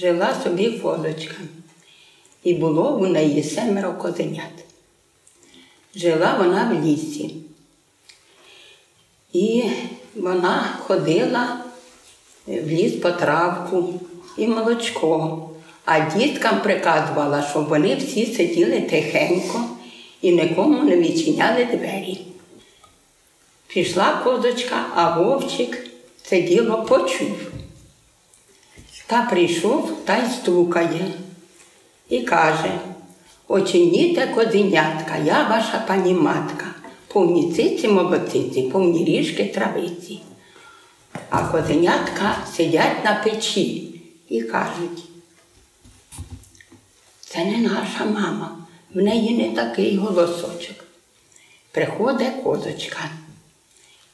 Жила собі козочка, і було у неї семеро козенят. Жила вона в лісі. І вона ходила в ліс по травку і молочко. А діткам приказувала, щоб вони всі сиділи тихенько і нікому не відчиняли двері. Пішла козочка, а вовчик це діло почув. Та прийшов та й стукає і каже: Очиніте козенятка, я ваша пані матка, повні циці молодциці, повні ріжки травиці. А козенятка сидять на печі і кажуть, це не наша мама, в неї не такий голосочок. Приходить козочка,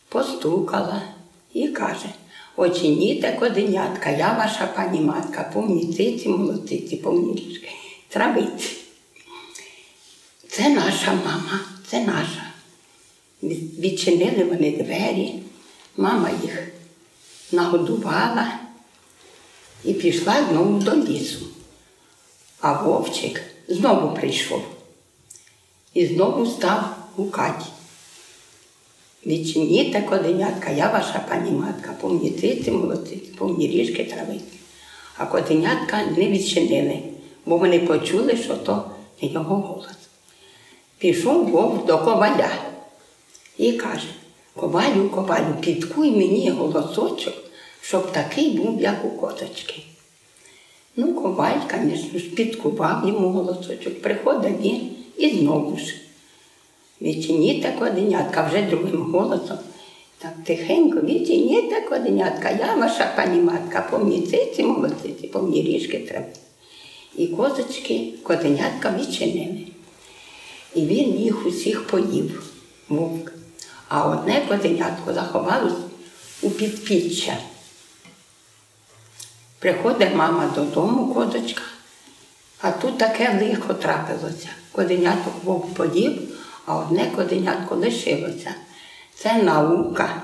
постукала і каже, очиніте козенятка, я ваша пані матка, повні циці, молодциці, повні травиці. Це наша мама, це наша. Відчинили вони двері, мама їх нагодувала і пішла знову до лісу. А вовчик знову прийшов і знову став гукати. Відчиніте козенятка, я ваша пані матка, повні циці, молодциці, повні ріжки травиці. А козенятка не відчинили, бо вони почули, що то не його голос. Пішов вовк до коваля і каже: Ковалю, ковалю, підкуй мені голосочок, щоб такий був, як у козочки. Ну, коваль, звісно підкував йому голосочок, приходить він і знову ж. Відчиніте коденятка вже другим голосом. Так тихенько, відчиніте коденятка, я ваша пані матка, повні циці, молодциці, повні ріжки треба. І козочки, коденятка відчинили. І він їх усіх поїв, вовк. А одне козенятко заховалось у підпіччя. Приходить мама додому, козочка, а тут таке лихо трапилося. Коденяток вовк поїв, а одне коденятко лишилося. Це наука,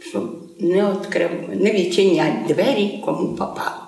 щоб не відкрив, не відчинять двері, кому попало.